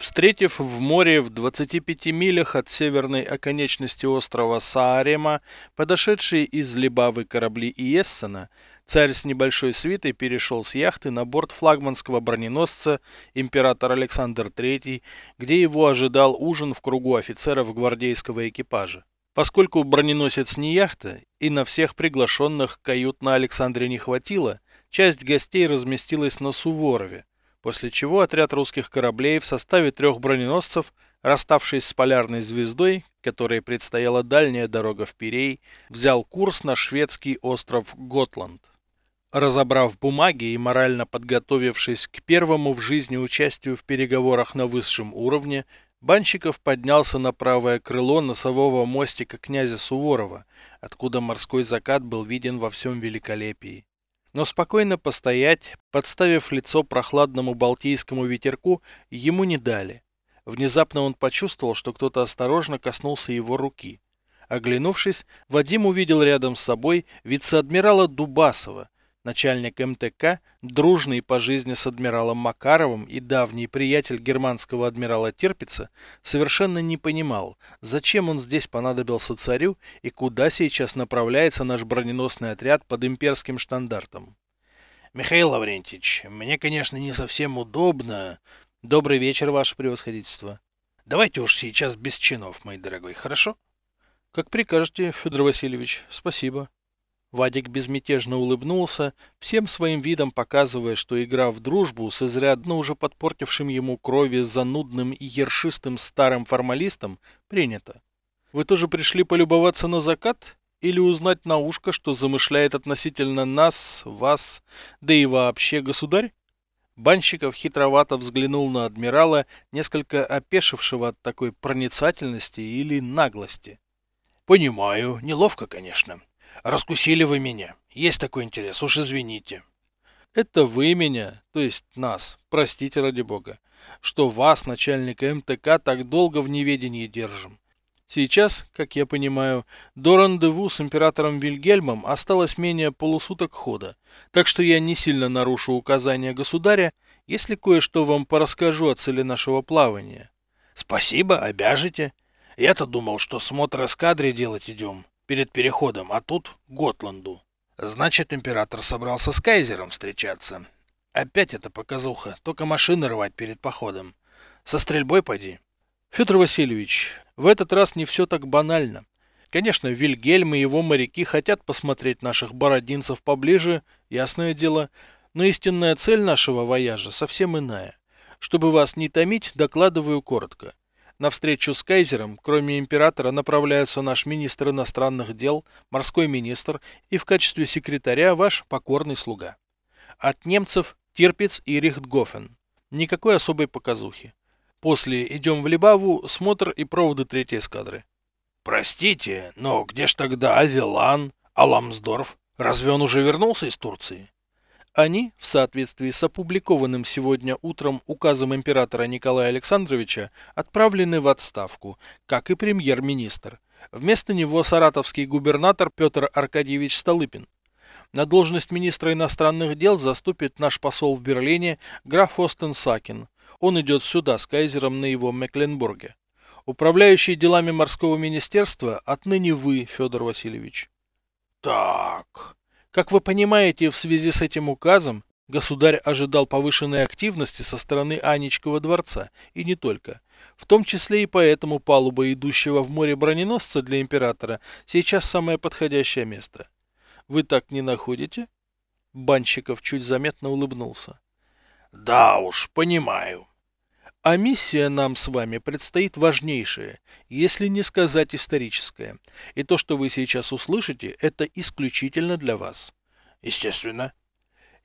Встретив в море в 25 милях от северной оконечности острова Саарема подошедшие из Либавы корабли Иессена, царь с небольшой свитой перешел с яхты на борт флагманского броненосца император Александр III, где его ожидал ужин в кругу офицеров гвардейского экипажа. Поскольку броненосец не яхта, и на всех приглашенных кают на Александре не хватило, часть гостей разместилась на Суворове, после чего отряд русских кораблей в составе трех броненосцев, расставшись с полярной звездой, которой предстояла дальняя дорога в Пирей, взял курс на шведский остров Готланд. Разобрав бумаги и морально подготовившись к первому в жизни участию в переговорах на высшем уровне, Банщиков поднялся на правое крыло носового мостика князя Суворова, откуда морской закат был виден во всем великолепии. Но спокойно постоять, подставив лицо прохладному балтийскому ветерку, ему не дали. Внезапно он почувствовал, что кто-то осторожно коснулся его руки. Оглянувшись, Вадим увидел рядом с собой вице-адмирала Дубасова, начальник МТК, дружный по жизни с адмиралом Макаровым и давний приятель германского адмирала Тирпица, совершенно не понимал, зачем он здесь понадобился царю и куда сейчас направляется наш броненосный отряд под имперским штандартом. Михаил Лаврентьевич, мне, конечно, не совсем удобно. Добрый вечер, ваше превосходительство. Давайте уж сейчас без чинов, мой дорогой, хорошо? Как прикажете, Федор Васильевич. Спасибо. Вадик безмятежно улыбнулся, всем своим видом показывая, что игра в дружбу с изрядно уже подпортившим ему крови занудным и ершистым старым формалистом принята. Вы тоже пришли полюбоваться на закат? Или узнать на ушко, что замышляет относительно нас, вас, да и вообще государь? Банщиков хитровато взглянул на адмирала, несколько опешившего от такой проницательности или наглости. «Понимаю, неловко, конечно. Раскусили вы меня. Есть такой интерес, уж извините. Это вы меня, то есть нас, простите ради бога, что вас, начальника МТК, так долго в неведении держим. Сейчас, как я понимаю, до рандеву с императором Вильгельмом осталось менее полусуток хода, так что я не сильно нарушу указания государя, если кое-что вам порасскажу о цели нашего плавания. Спасибо, обяжете. Я-то думал, что смотр эскадре делать идем перед переходом, а тут Готланду. Значит, император собрался с кайзером встречаться. Опять эта показуха, только машины рвать перед походом. Со стрельбой поди. Федор Васильевич, в этот раз не все так банально. Конечно, Вильгельм и его моряки хотят посмотреть наших бородинцев поближе, ясное дело, но истинная цель нашего вояжа совсем иная. Чтобы вас не томить, докладываю коротко. На встречу с кайзером, кроме императора, направляются наш министр иностранных дел, морской министр и в качестве секретаря ваш покорный слуга. От немцев Тирпиц и Рихтгофен. Никакой особой показухи. После идем в Либаву, смотр и проводы третьей эскадры. Простите, но где ж тогда Авилан, Аламсдорф? Разве он уже вернулся из Турции? Они, в соответствии с опубликованным сегодня утром указом императора Николая Александровича, отправлены в отставку, как и премьер-министр. Вместо него саратовский губернатор Петр Аркадьевич Столыпин. На должность министра иностранных дел заступит наш посол в Берлине граф Остен Сакин. Он идет сюда с кайзером на его Мекленбурге. Управляющий делами морского министерства отныне вы, Федор Васильевич. Так, как вы понимаете, в связи с этим указом государь ожидал повышенной активности со стороны Анечкова дворца, и не только. В том числе и поэтому палуба идущего в море броненосца для императора сейчас самое подходящее место. Вы так не находите? Банщиков чуть заметно улыбнулся. Да уж, понимаю. А миссия нам с вами предстоит важнейшая, если не сказать историческая. И то, что вы сейчас услышите, это исключительно для вас. Естественно.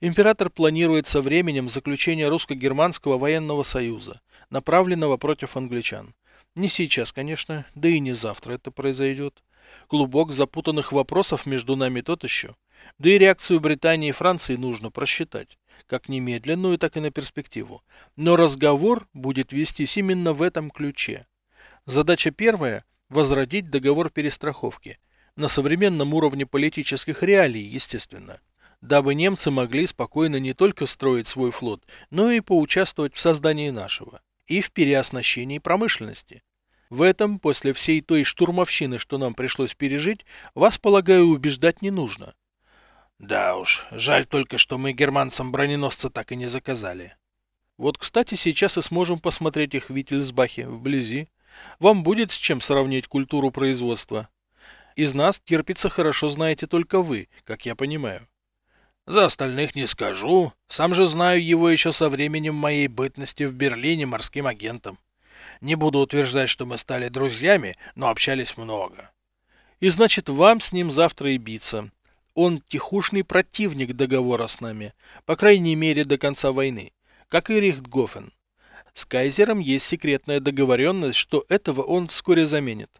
Император планирует со временем заключение русско-германского военного союза, направленного против англичан. Не сейчас, конечно, да и не завтра это произойдет. Клубок запутанных вопросов между нами тот еще. Да и реакцию Британии и Франции нужно просчитать как немедленную, так и на перспективу. Но разговор будет вестись именно в этом ключе. Задача первая – возродить договор перестраховки. На современном уровне политических реалий, естественно. Дабы немцы могли спокойно не только строить свой флот, но и поучаствовать в создании нашего. и в переоснащении промышленности. В этом, после всей той штурмовщины, что нам пришлось пережить, вас, полагаю, убеждать не нужно. Да уж, жаль только, что мы германцам броненосца так и не заказали. Вот, кстати, сейчас и сможем посмотреть их в Виттельсбахе вблизи. Вам будет с чем сравнить культуру производства. Из нас терпится хорошо знаете только вы, как я понимаю. За остальных не скажу. Сам же знаю его еще со временем моей бытности в Берлине морским агентом. Не буду утверждать, что мы стали друзьями, но общались много. И значит, вам с ним завтра и биться. Он тихушный противник договора с нами, по крайней мере до конца войны, как и Рихтгофен. С Кайзером есть секретная договоренность, что этого он вскоре заменит.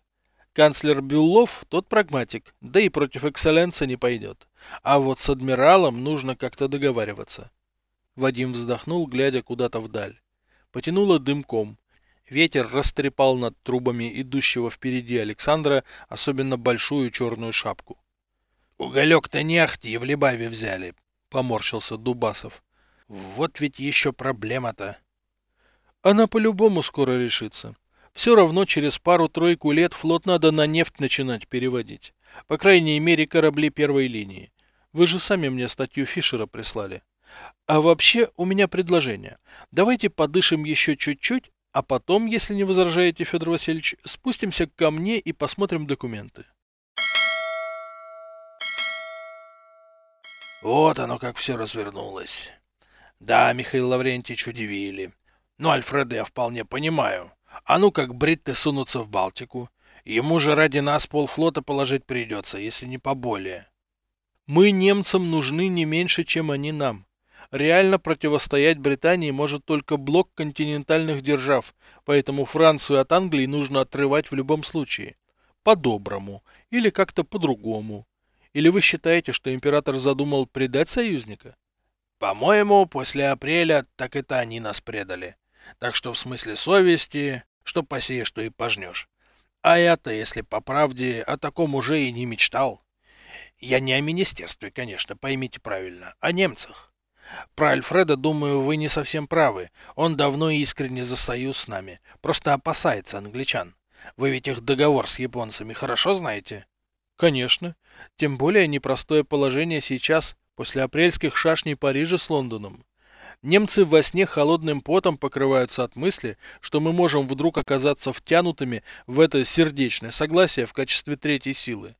Канцлер Бюллов тот прагматик, да и против экселленца не пойдет. А вот с адмиралом нужно как-то договариваться. Вадим вздохнул, глядя куда-то вдаль. Потянуло дымком. Ветер растрепал над трубами идущего впереди Александра особенно большую черную шапку. «Уголек-то не ахти, в Либаве взяли», — поморщился Дубасов. «Вот ведь еще проблема-то». «Она по-любому скоро решится. Все равно через пару-тройку лет флот надо на нефть начинать переводить. По крайней мере, корабли первой линии. Вы же сами мне статью Фишера прислали. А вообще, у меня предложение. Давайте подышим еще чуть-чуть, а потом, если не возражаете, Федор Васильевич, спустимся ко мне и посмотрим документы. Вот оно как все развернулось. Да, Михаил Лаврентьевич удивили. Но Альфреда я вполне понимаю. А ну как бритты сунутся в Балтику. Ему же ради нас полфлота положить придется, если не поболее. Мы немцам нужны не меньше, чем они нам. Реально противостоять Британии может только блок континентальных держав, поэтому Францию от Англии нужно отрывать в любом случае. По-доброму. Или как-то по-другому. Или вы считаете, что император задумал предать союзника? По-моему, после апреля так это они нас предали. Так что в смысле совести, что посеешь, что и пожнешь. А я-то, если по правде, о таком уже и не мечтал. Я не о министерстве, конечно, поймите правильно, о немцах. Про Альфреда, думаю, вы не совсем правы. Он давно искренне за союз с нами. Просто опасается англичан. Вы ведь их договор с японцами хорошо знаете? Конечно. Тем более непростое положение сейчас, после апрельских шашней Парижа с Лондоном. Немцы во сне холодным потом покрываются от мысли, что мы можем вдруг оказаться втянутыми в это сердечное согласие в качестве третьей силы.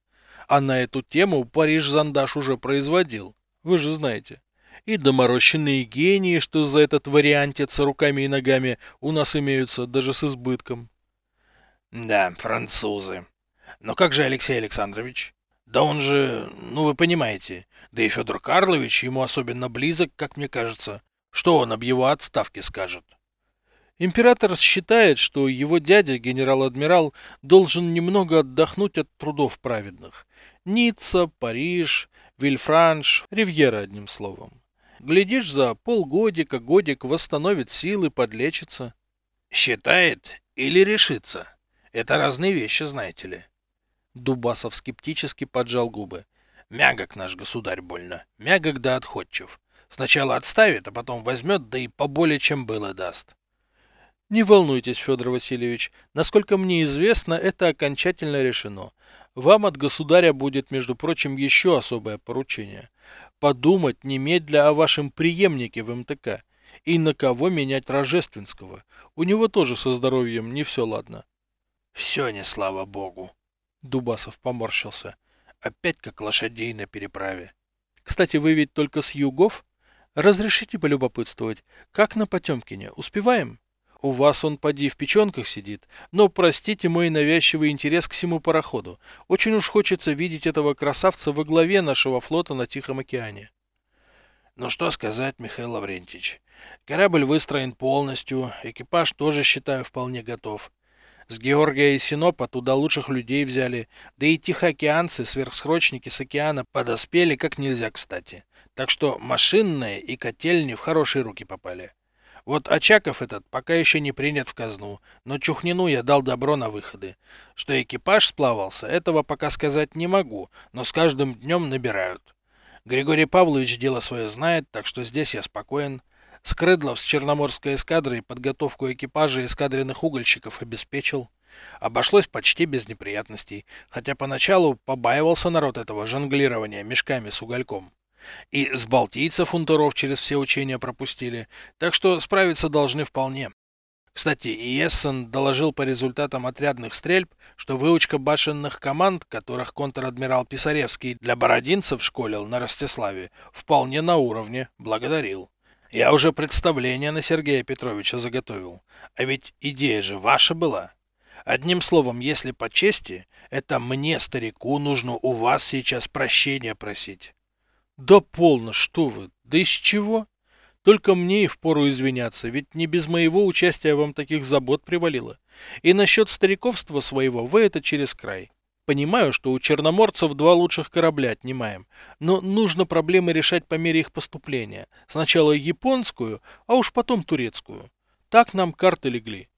А на эту тему Париж Зандаш уже производил, вы же знаете. И доморощенные гении, что за этот вариантец руками и ногами у нас имеются даже с избытком. Да, французы. Но как же Алексей Александрович? Да он же, ну вы понимаете, да и Федор Карлович ему особенно близок, как мне кажется. Что он об его отставке скажет? Император считает, что его дядя, генерал-адмирал, должен немного отдохнуть от трудов праведных. Ницца, Париж, Вильфранш, Ривьера, одним словом. Глядишь, за полгодика, годик восстановит силы, подлечится. Считает или решится? Это разные вещи, знаете ли. Дубасов скептически поджал губы. Мягок наш государь больно. Мягок да отходчив. Сначала отставит, а потом возьмет, да и поболее, чем было, даст. Не волнуйтесь, Федор Васильевич. Насколько мне известно, это окончательно решено. Вам от государя будет, между прочим, еще особое поручение. Подумать немедля о вашем преемнике в МТК. И на кого менять Рожественского. У него тоже со здоровьем не все ладно. Все не слава богу. Дубасов поморщился. Опять как лошадей на переправе. Кстати, вы ведь только с югов? Разрешите полюбопытствовать, как на Потемкине, успеваем? У вас он поди в печенках сидит, но простите мой навязчивый интерес к всему пароходу. Очень уж хочется видеть этого красавца во главе нашего флота на Тихом океане. Ну что сказать, Михаил Лаврентьевич. Корабль выстроен полностью, экипаж тоже, считаю, вполне готов. С Георгия и Синопа туда лучших людей взяли, да и тихоокеанцы, сверхсрочники с океана подоспели как нельзя кстати. Так что машинные и котельни в хорошие руки попали. Вот Очаков этот пока еще не принят в казну, но Чухнину я дал добро на выходы. Что экипаж сплавался, этого пока сказать не могу, но с каждым днем набирают. Григорий Павлович дело свое знает, так что здесь я спокоен. Скрыдлов с Черноморской эскадрой подготовку экипажа эскадренных угольщиков обеспечил. Обошлось почти без неприятностей, хотя поначалу побаивался народ этого жонглирования мешками с угольком. И с балтийцев унтеров через все учения пропустили, так что справиться должны вполне. Кстати, Иессен доложил по результатам отрядных стрельб, что выучка башенных команд, которых контр-адмирал Писаревский для бородинцев школил на Ростиславе, вполне на уровне, благодарил. Я уже представление на Сергея Петровича заготовил. А ведь идея же ваша была. Одним словом, если по чести, это мне, старику, нужно у вас сейчас прощения просить. Да полно, что вы, да из чего? Только мне и впору извиняться, ведь не без моего участия вам таких забот привалило. И насчет стариковства своего вы это через край. Понимаю, что у черноморцев два лучших корабля отнимаем, но нужно проблемы решать по мере их поступления. Сначала японскую, а уж потом турецкую. Так нам карты легли.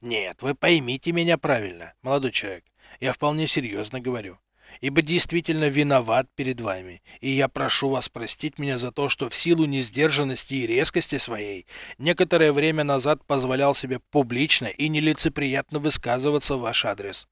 Нет, вы поймите меня правильно, молодой человек. Я вполне серьезно говорю. Ибо действительно виноват перед вами, и я прошу вас простить меня за то, что в силу несдержанности и резкости своей некоторое время назад позволял себе публично и нелицеприятно высказываться в ваш адрес.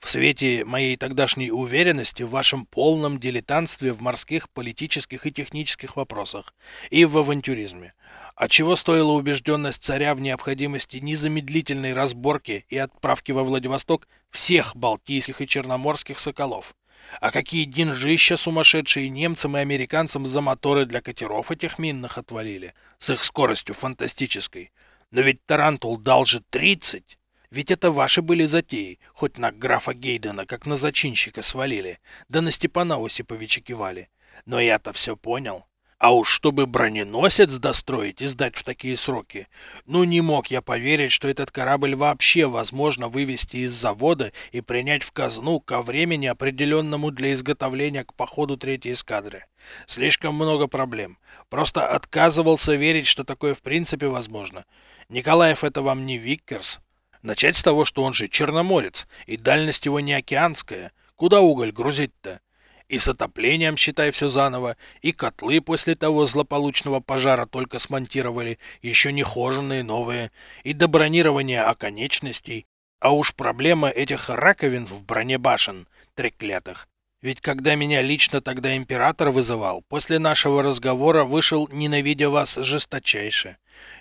В свете моей тогдашней уверенности в вашем полном дилетантстве в морских, политических и технических вопросах и в авантюризме. А чего стоила убежденность царя в необходимости незамедлительной разборки и отправки во Владивосток всех балтийских и черноморских соколов? А какие деньжища сумасшедшие немцам и американцам за моторы для катеров этих минных отвалили, с их скоростью фантастической. Но ведь Тарантул дал же 30. Ведь это ваши были затеи, хоть на графа Гейдена, как на зачинщика свалили, да на Степана Осиповича кивали. Но я-то все понял. А уж чтобы броненосец достроить и сдать в такие сроки, ну не мог я поверить, что этот корабль вообще возможно вывести из завода и принять в казну ко времени, определенному для изготовления к походу третьей эскадры. Слишком много проблем. Просто отказывался верить, что такое в принципе возможно. Николаев это вам не Виккерс, Начать с того, что он же черноморец, и дальность его не океанская. Куда уголь грузить-то? И с отоплением, считай, все заново, и котлы после того злополучного пожара только смонтировали, еще не хоженые новые, и до бронирования оконечностей. А уж проблема этих раковин в броне башен, треклятых. Ведь когда меня лично тогда император вызывал, после нашего разговора вышел, ненавидя вас жесточайше.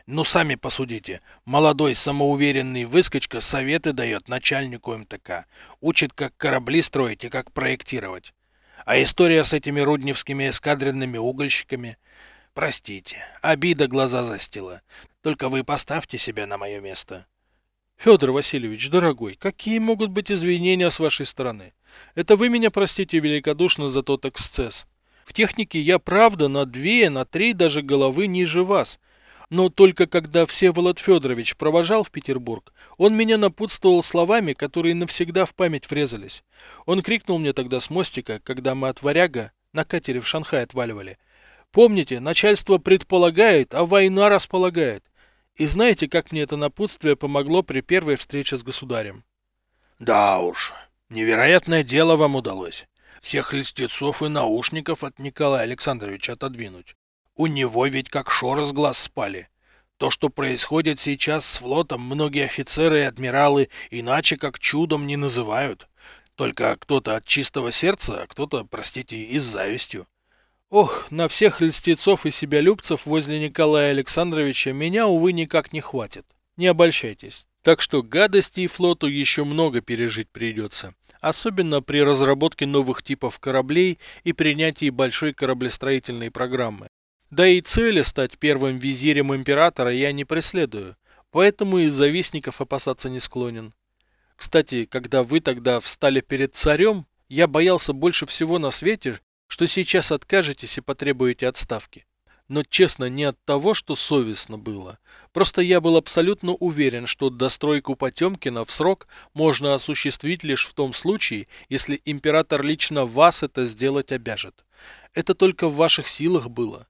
Ну, сами посудите. Молодой самоуверенный выскочка советы дает начальнику МТК. Учит, как корабли строить и как проектировать. А история с этими рудневскими эскадренными угольщиками... Простите, обида глаза застила. Только вы поставьте себя на мое место. Федор Васильевич, дорогой, какие могут быть извинения с вашей стороны? Это вы меня простите великодушно за тот эксцесс. В технике я правда на две, на три даже головы ниже вас – но только когда Всеволод Федорович провожал в Петербург, он меня напутствовал словами, которые навсегда в память врезались. Он крикнул мне тогда с мостика, когда мы от Варяга на катере в Шанхай отваливали. Помните, начальство предполагает, а война располагает. И знаете, как мне это напутствие помогло при первой встрече с государем? Да уж, невероятное дело вам удалось. Всех льстецов и наушников от Николая Александровича отодвинуть. У него ведь как шор с глаз спали. То, что происходит сейчас с флотом, многие офицеры и адмиралы иначе как чудом не называют. Только кто-то от чистого сердца, а кто-то, простите, и с завистью. Ох, на всех льстецов и себялюбцев возле Николая Александровича меня, увы, никак не хватит. Не обольщайтесь. Так что гадостей флоту еще много пережить придется. Особенно при разработке новых типов кораблей и принятии большой кораблестроительной программы. Да и цели стать первым визирем императора я не преследую, поэтому и завистников опасаться не склонен. Кстати, когда вы тогда встали перед царем, я боялся больше всего на свете, что сейчас откажетесь и потребуете отставки. Но честно, не от того, что совестно было. Просто я был абсолютно уверен, что достройку Потемкина в срок можно осуществить лишь в том случае, если император лично вас это сделать обяжет. Это только в ваших силах было.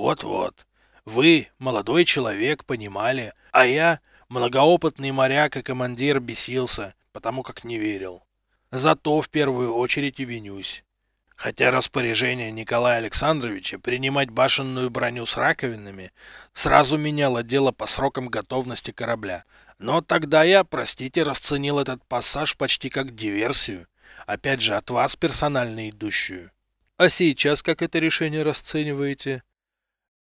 Вот-вот. Вы, молодой человек, понимали, а я, многоопытный моряк и командир, бесился, потому как не верил. Зато в первую очередь и винюсь. Хотя распоряжение Николая Александровича принимать башенную броню с раковинами сразу меняло дело по срокам готовности корабля. Но тогда я, простите, расценил этот пассаж почти как диверсию. Опять же, от вас персонально идущую. А сейчас как это решение расцениваете?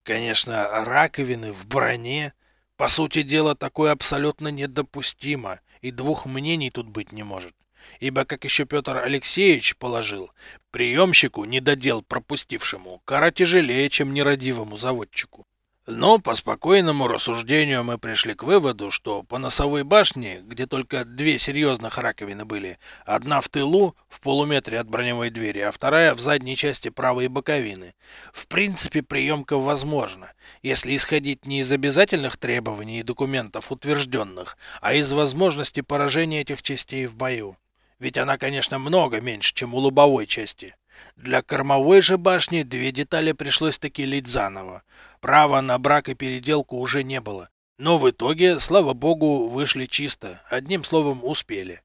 Конечно, раковины в броне. По сути дела, такое абсолютно недопустимо, и двух мнений тут быть не может ибо, как еще Петр Алексеевич положил, приемщику, недодел пропустившему, кара тяжелее, чем нерадивому заводчику. Но по спокойному рассуждению мы пришли к выводу, что по носовой башне, где только две серьезных раковины были, одна в тылу, в полуметре от броневой двери, а вторая в задней части правой боковины, в принципе приемка возможна, если исходить не из обязательных требований и документов утвержденных, а из возможности поражения этих частей в бою. Ведь она, конечно, много меньше, чем у лобовой части. Для кормовой же башни две детали пришлось таки лить заново. Права на брак и переделку уже не было. Но в итоге, слава богу, вышли чисто. Одним словом, успели.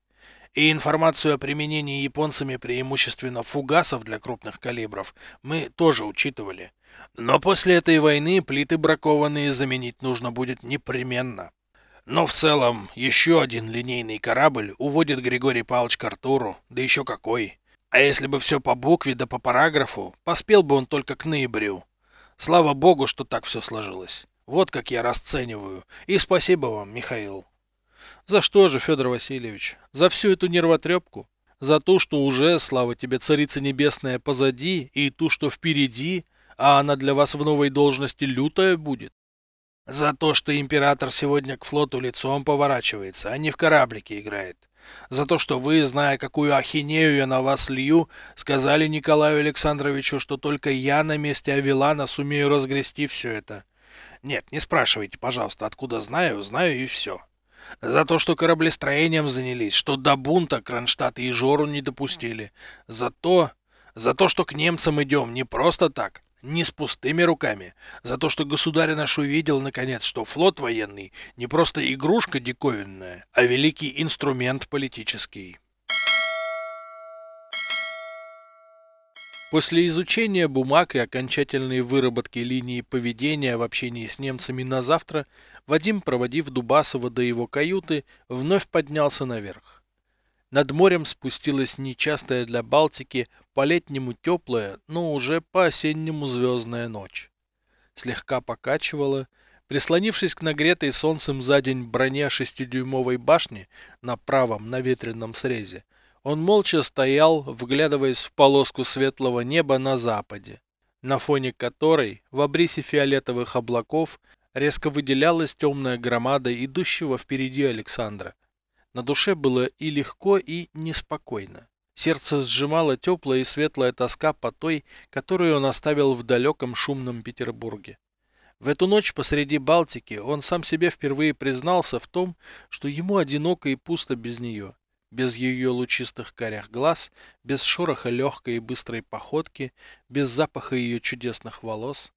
И информацию о применении японцами преимущественно фугасов для крупных калибров мы тоже учитывали. Но после этой войны плиты бракованные заменить нужно будет непременно. Но в целом, еще один линейный корабль уводит Григорий Павлович к Артуру, да еще какой. А если бы все по букве да по параграфу, поспел бы он только к ноябрю. Слава богу, что так все сложилось. Вот как я расцениваю. И спасибо вам, Михаил. За что же, Федор Васильевич? За всю эту нервотрепку? За то, что уже, слава тебе, Царица Небесная, позади, и ту, что впереди, а она для вас в новой должности лютая будет? За то, что император сегодня к флоту лицом поворачивается, а не в кораблике играет. За то, что вы, зная, какую ахинею я на вас лью, сказали Николаю Александровичу, что только я на месте Авилана сумею разгрести все это. Нет, не спрашивайте, пожалуйста, откуда знаю, знаю и все. За то, что кораблестроением занялись, что до бунта Кронштадт и Жору не допустили. За то, за то, что к немцам идем не просто так, не с пустыми руками, за то, что государь наш увидел, наконец, что флот военный не просто игрушка диковинная, а великий инструмент политический. После изучения бумаг и окончательной выработки линии поведения в общении с немцами на завтра, Вадим, проводив Дубасова до его каюты, вновь поднялся наверх. Над морем спустилась нечастая для Балтики по-летнему теплая, но уже по-осеннему звездная ночь. Слегка покачивала, прислонившись к нагретой солнцем за день броне шестидюймовой башни на правом наветренном срезе, он молча стоял, вглядываясь в полоску светлого неба на западе, на фоне которой, в обрисе фиолетовых облаков, резко выделялась темная громада идущего впереди Александра, на душе было и легко, и неспокойно. Сердце сжимало теплая и светлая тоска по той, которую он оставил в далеком шумном Петербурге. В эту ночь посреди Балтики он сам себе впервые признался в том, что ему одиноко и пусто без нее, без ее лучистых карих глаз, без шороха легкой и быстрой походки, без запаха ее чудесных волос.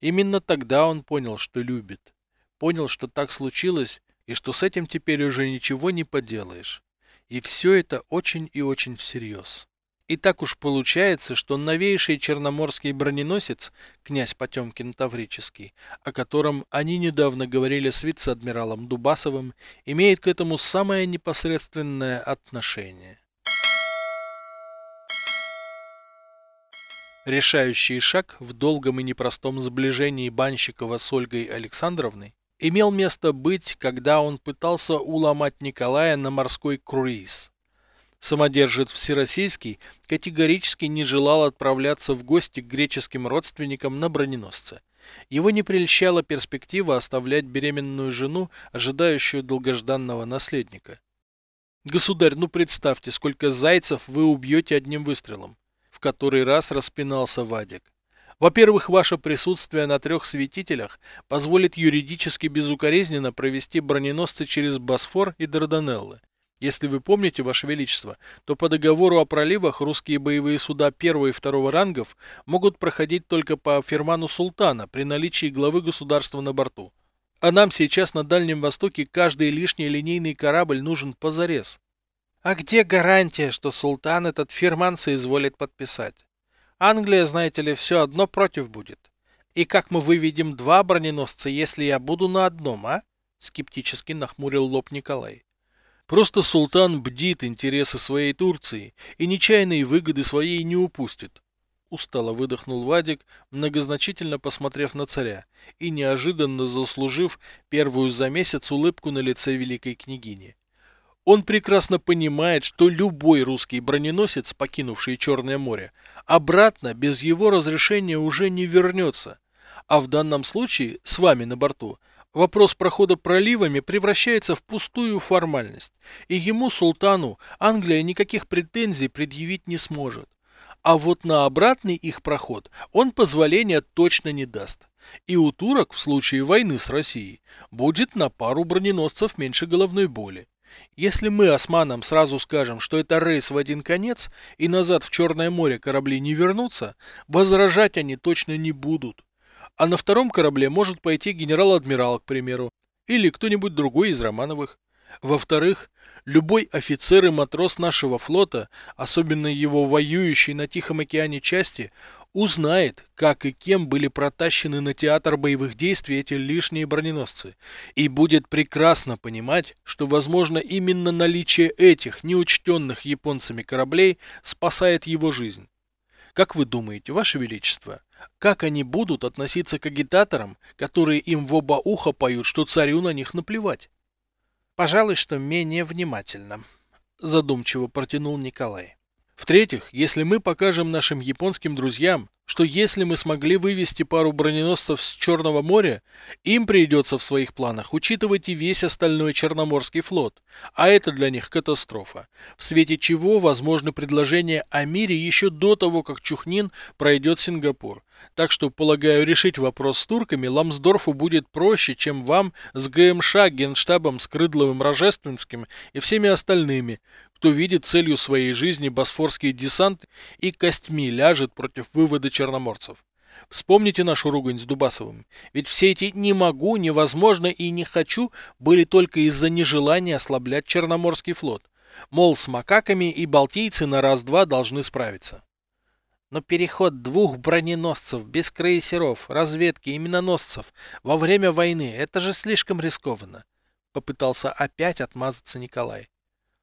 Именно тогда он понял, что любит. Понял, что так случилось, и что с этим теперь уже ничего не поделаешь. И все это очень и очень всерьез. И так уж получается, что новейший черноморский броненосец, князь Потемкин Таврический, о котором они недавно говорили с вице-адмиралом Дубасовым, имеет к этому самое непосредственное отношение. Решающий шаг в долгом и непростом сближении Банщикова с Ольгой Александровной имел место быть, когда он пытался уломать Николая на морской круиз. Самодержец Всероссийский категорически не желал отправляться в гости к греческим родственникам на броненосце. Его не прельщала перспектива оставлять беременную жену, ожидающую долгожданного наследника. «Государь, ну представьте, сколько зайцев вы убьете одним выстрелом!» В который раз распинался Вадик. Во-первых, ваше присутствие на трех святителях позволит юридически безукоризненно провести броненосцы через Босфор и Дарданеллы. Если вы помните, Ваше Величество, то по договору о проливах русские боевые суда первого и второго рангов могут проходить только по ферману султана при наличии главы государства на борту. А нам сейчас на Дальнем Востоке каждый лишний линейный корабль нужен позарез. А где гарантия, что султан этот ферман соизволит подписать? Англия, знаете ли, все одно против будет. И как мы выведем два броненосца, если я буду на одном, а? Скептически нахмурил лоб Николай. Просто султан бдит интересы своей Турции и нечаянные выгоды своей не упустит. Устало выдохнул Вадик, многозначительно посмотрев на царя и неожиданно заслужив первую за месяц улыбку на лице великой княгини. Он прекрасно понимает, что любой русский броненосец, покинувший Черное море, обратно без его разрешения уже не вернется. А в данном случае, с вами на борту, вопрос прохода проливами превращается в пустую формальность, и ему, султану, Англия никаких претензий предъявить не сможет. А вот на обратный их проход он позволения точно не даст. И у турок в случае войны с Россией будет на пару броненосцев меньше головной боли. Если мы османам сразу скажем, что это рейс в один конец, и назад в Черное море корабли не вернутся, возражать они точно не будут. А на втором корабле может пойти генерал-адмирал, к примеру, или кто-нибудь другой из Романовых. Во-вторых, любой офицер и матрос нашего флота, особенно его воюющий на Тихом океане части, узнает, как и кем были протащены на театр боевых действий эти лишние броненосцы, и будет прекрасно понимать, что, возможно, именно наличие этих неучтенных японцами кораблей спасает его жизнь. Как вы думаете, Ваше Величество, как они будут относиться к агитаторам, которые им в оба уха поют, что царю на них наплевать? Пожалуй, что менее внимательно, задумчиво протянул Николай. В-третьих, если мы покажем нашим японским друзьям, что если мы смогли вывести пару броненосцев с Черного моря, им придется в своих планах учитывать и весь остальной Черноморский флот, а это для них катастрофа, в свете чего возможно предложение о мире еще до того, как Чухнин пройдет Сингапур. Так что, полагаю, решить вопрос с турками Ламсдорфу будет проще, чем вам с ГМШ, Генштабом, Скрыдловым, Рожественским и всеми остальными, кто видит целью своей жизни босфорский десант и костьми ляжет против вывода черноморцев. Вспомните нашу ругань с Дубасовым. Ведь все эти «не могу», «невозможно» и «не хочу» были только из-за нежелания ослаблять Черноморский флот. Мол, с макаками и балтийцы на раз-два должны справиться. Но переход двух броненосцев без крейсеров, разведки и миноносцев во время войны – это же слишком рискованно. Попытался опять отмазаться Николай.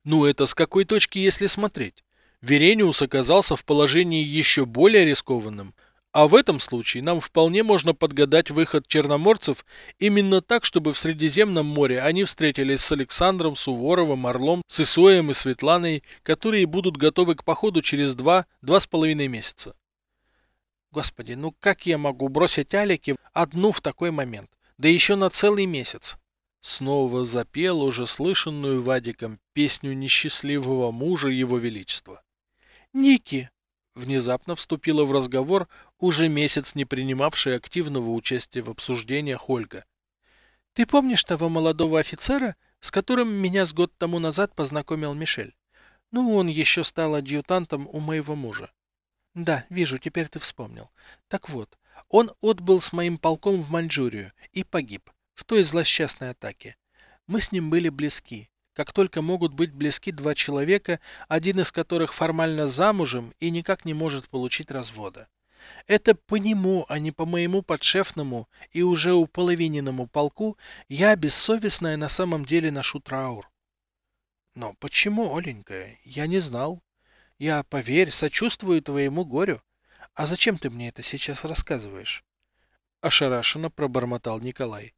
Ну это с какой точки, если смотреть? Верениус оказался в положении еще более рискованным, а в этом случае нам вполне можно подгадать выход черноморцев именно так, чтобы в Средиземном море они встретились с Александром, Суворовым, Орлом, с Исоем и Светланой, которые будут готовы к походу через два-два с половиной месяца. Господи, ну как я могу бросить Алики одну в такой момент? Да еще на целый месяц. Снова запел уже слышанную Вадиком песню несчастливого мужа его величества. «Ники!» — внезапно вступила в разговор уже месяц не принимавшая активного участия в обсуждениях Ольга. «Ты помнишь того молодого офицера, с которым меня с год тому назад познакомил Мишель? Ну, он еще стал адъютантом у моего мужа. Да, вижу, теперь ты вспомнил. Так вот, он отбыл с моим полком в Маньчжурию и погиб в той злосчастной атаке. Мы с ним были близки, как только могут быть близки два человека, один из которых формально замужем и никак не может получить развода. Это по нему, а не по моему подшефному и уже уполовиненному полку я, бессовестная, на самом деле ношу траур. Но почему, Оленька? Я не знал. Я, поверь, сочувствую твоему горю. А зачем ты мне это сейчас рассказываешь? Ошарашенно пробормотал Николай.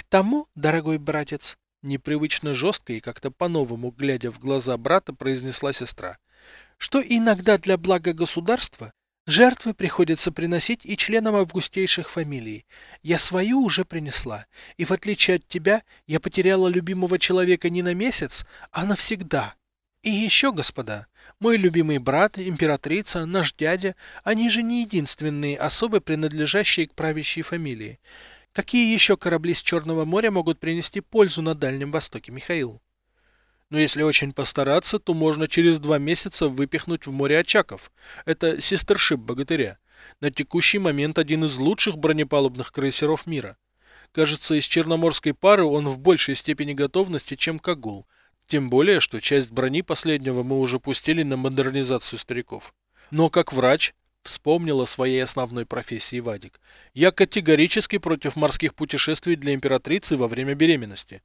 К тому, дорогой братец, непривычно жестко и как-то по-новому, глядя в глаза брата, произнесла сестра, что иногда для блага государства жертвы приходится приносить и членам августейших фамилий. Я свою уже принесла, и в отличие от тебя, я потеряла любимого человека не на месяц, а навсегда. И еще, господа, мой любимый брат, императрица, наш дядя, они же не единственные особы, принадлежащие к правящей фамилии. Какие еще корабли с Черного моря могут принести пользу на Дальнем Востоке, Михаил? Но если очень постараться, то можно через два месяца выпихнуть в море Очаков. Это сестершип богатыря. На текущий момент один из лучших бронепалубных крейсеров мира. Кажется, из черноморской пары он в большей степени готовности, чем Кагул. Тем более, что часть брони последнего мы уже пустили на модернизацию стариков. Но как врач, Вспомнил о своей основной профессии Вадик. Я категорически против морских путешествий для императрицы во время беременности.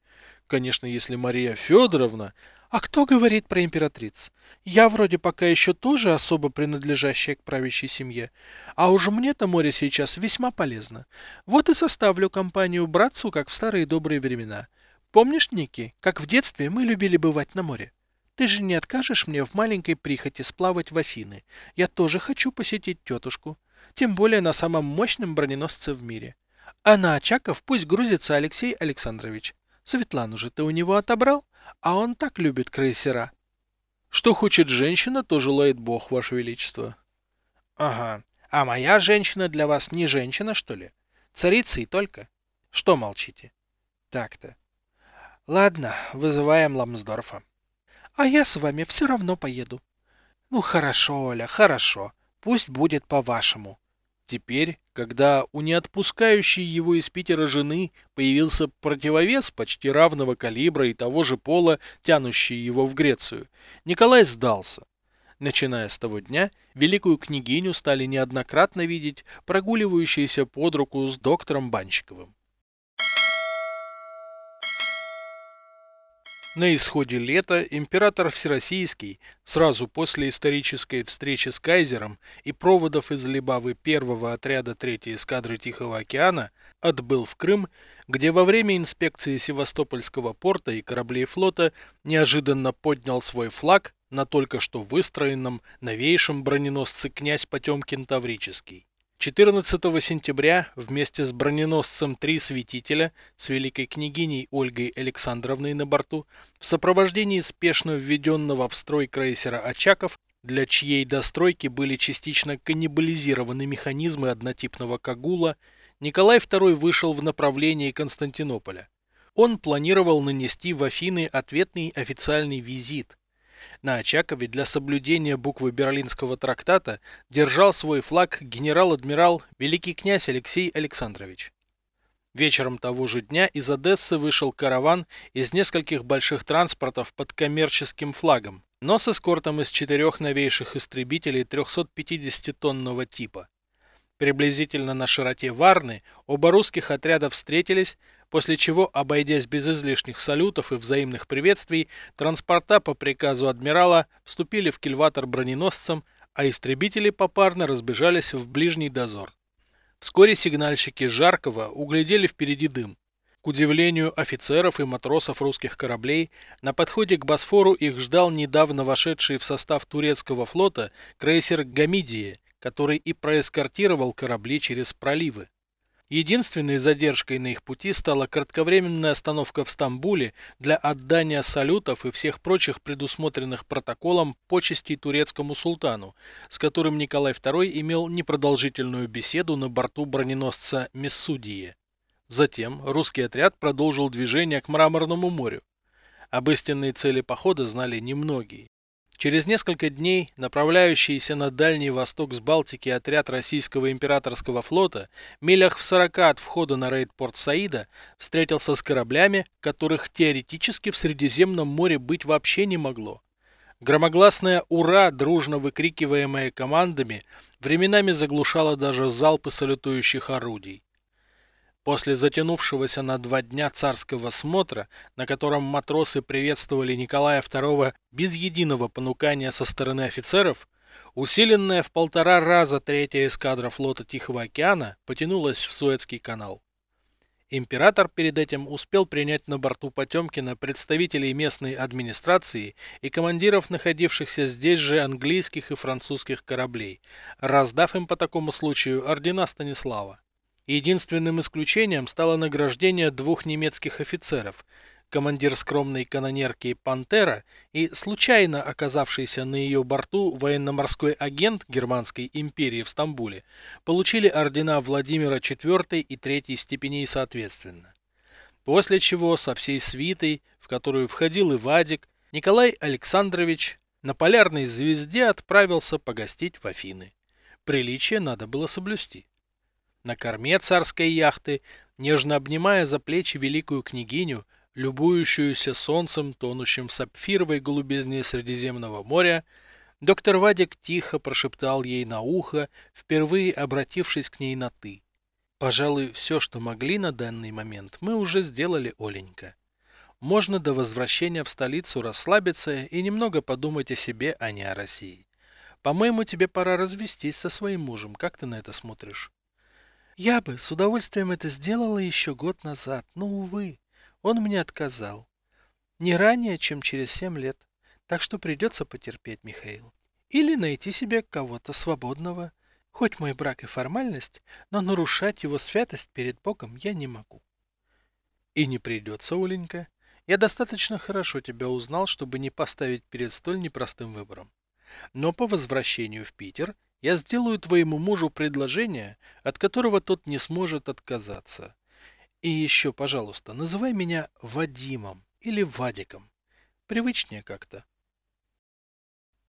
Конечно, если Мария Федоровна... А кто говорит про императриц? Я вроде пока еще тоже особо принадлежащая к правящей семье. А уж мне-то море сейчас весьма полезно. Вот и составлю компанию братцу, как в старые добрые времена. Помнишь, Ники, как в детстве мы любили бывать на море? Ты же не откажешь мне в маленькой прихоти сплавать в Афины. Я тоже хочу посетить тетушку. Тем более на самом мощном броненосце в мире. А на Очаков пусть грузится Алексей Александрович. Светлану же ты у него отобрал? А он так любит крейсера. Что хочет женщина, то желает Бог, Ваше Величество. Ага. А моя женщина для вас не женщина, что ли? Царица и только. Что молчите? Так-то. Ладно, вызываем Ламсдорфа. А я с вами все равно поеду. Ну хорошо, Оля, хорошо. Пусть будет по-вашему. Теперь, когда у неотпускающей его из Питера жены появился противовес почти равного калибра и того же пола, тянущий его в Грецию, Николай сдался. Начиная с того дня, великую княгиню стали неоднократно видеть прогуливающейся под руку с доктором Банщиковым. На исходе лета император Всероссийский, сразу после исторической встречи с кайзером и проводов из Либавы первого отряда третьей эскадры Тихого океана, отбыл в Крым, где во время инспекции Севастопольского порта и кораблей флота неожиданно поднял свой флаг на только что выстроенном новейшем броненосце князь Потемкин Таврический. 14 сентября вместе с броненосцем «Три святителя» с великой княгиней Ольгой Александровной на борту в сопровождении спешно введенного в строй крейсера «Очаков», для чьей достройки были частично каннибализированы механизмы однотипного «Кагула», Николай II вышел в направлении Константинополя. Он планировал нанести в Афины ответный официальный визит – на Очакове для соблюдения буквы Берлинского трактата держал свой флаг генерал-адмирал великий князь Алексей Александрович. Вечером того же дня из Одессы вышел караван из нескольких больших транспортов под коммерческим флагом, но с эскортом из четырех новейших истребителей 350-тонного типа. Приблизительно на широте Варны оба русских отряда встретились, после чего, обойдясь без излишних салютов и взаимных приветствий, транспорта по приказу адмирала вступили в кильватор броненосцам, а истребители попарно разбежались в ближний дозор. Вскоре сигнальщики Жаркова углядели впереди дым. К удивлению офицеров и матросов русских кораблей, на подходе к Босфору их ждал недавно вошедший в состав турецкого флота крейсер «Гамидия», который и проэскортировал корабли через проливы. Единственной задержкой на их пути стала кратковременная остановка в Стамбуле для отдания салютов и всех прочих предусмотренных протоколом почестей турецкому султану, с которым Николай II имел непродолжительную беседу на борту броненосца Мессудии. Затем русский отряд продолжил движение к Мраморному морю. Об истинной цели похода знали немногие. Через несколько дней направляющийся на Дальний Восток с Балтики отряд российского императорского флота, милях в 40 от входа на рейд Порт Саида, встретился с кораблями, которых теоретически в Средиземном море быть вообще не могло. Громогласное «Ура!», дружно выкрикиваемое командами, временами заглушало даже залпы салютующих орудий. После затянувшегося на два дня царского смотра, на котором матросы приветствовали Николая II без единого понукания со стороны офицеров, усиленная в полтора раза третья эскадра флота Тихого океана потянулась в Суэцкий канал. Император перед этим успел принять на борту Потемкина представителей местной администрации и командиров находившихся здесь же английских и французских кораблей, раздав им по такому случаю ордена Станислава. Единственным исключением стало награждение двух немецких офицеров, командир скромной канонерки «Пантера» и случайно оказавшийся на ее борту военно-морской агент Германской империи в Стамбуле, получили ордена Владимира IV и III степеней соответственно. После чего со всей свитой, в которую входил и Вадик, Николай Александрович на полярной звезде отправился погостить в Афины. Приличие надо было соблюсти. На корме царской яхты, нежно обнимая за плечи великую княгиню, любующуюся солнцем, тонущим в сапфировой голубизне Средиземного моря, Доктор Вадик тихо прошептал ей на ухо, впервые обратившись к ней на «ты». Пожалуй, все, что могли на данный момент, мы уже сделали, Оленька. Можно до возвращения в столицу расслабиться и немного подумать о себе, а не о России. По-моему, тебе пора развестись со своим мужем. Как ты на это смотришь? Я бы с удовольствием это сделала еще год назад, но, увы, он мне отказал. Не ранее, чем через семь лет. Так что придется потерпеть, Михаил. Или найти себе кого-то свободного. Хоть мой брак и формальность, но нарушать его святость перед Богом я не могу. И не придется, Оленька. Я достаточно хорошо тебя узнал, чтобы не поставить перед столь непростым выбором. Но по возвращению в Питер я сделаю твоему мужу предложение, от которого тот не сможет отказаться. И еще, пожалуйста, называй меня Вадимом или Вадиком. Привычнее как-то.